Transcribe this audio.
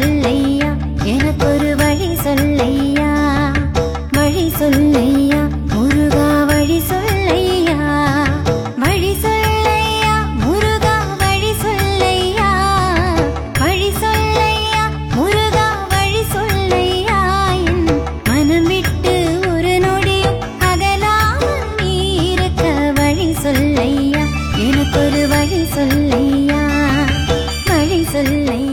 சொல்லையா எனக்கு ஒரு வழி சொல்லையா வழி சொல்லையா முருகா வழி சொல்லையா வழி சொல்லையா முருகா வழி சொல்லையா வழி சொல்லையா முருகா வழி சொல்லையா மனம் விட்டு ஒரு நொடியும் அகலாமல் நீ இருக்க வழி சொல்லையா எனக்கு ஒரு வழி சொல்லையா வழி சொல்லையா